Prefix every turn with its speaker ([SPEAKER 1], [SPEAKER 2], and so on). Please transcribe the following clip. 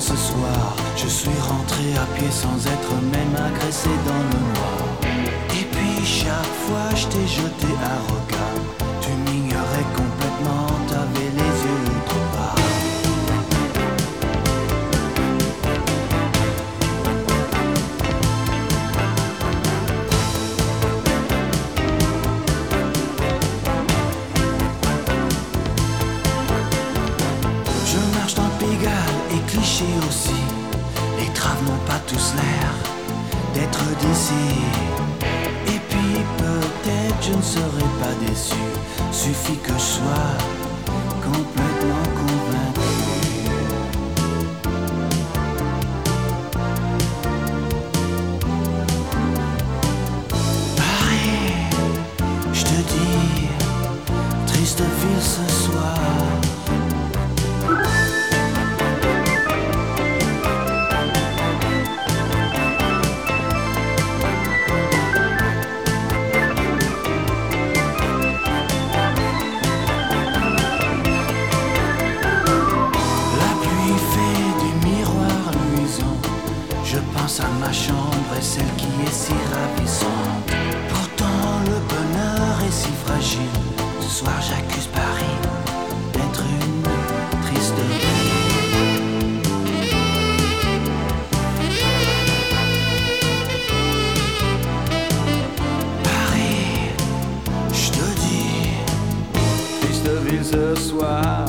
[SPEAKER 1] ce soir. Je suis rentré à pied sans être même agressé dans le noir. Et puis chaque fois je t'ai jeté un l'air d'être d'ici. Et puis peut-être je ne serai pas déçu. Suffit que je sois complètement convaincu. Paris, je te dis, triste pense à ma chambre et celle qui est si ravissante. Pourtant le bonheur est si fragile. Ce soir j'accuse Paris d'être une triste ville. Paris, je te dis, triste ville ce soir.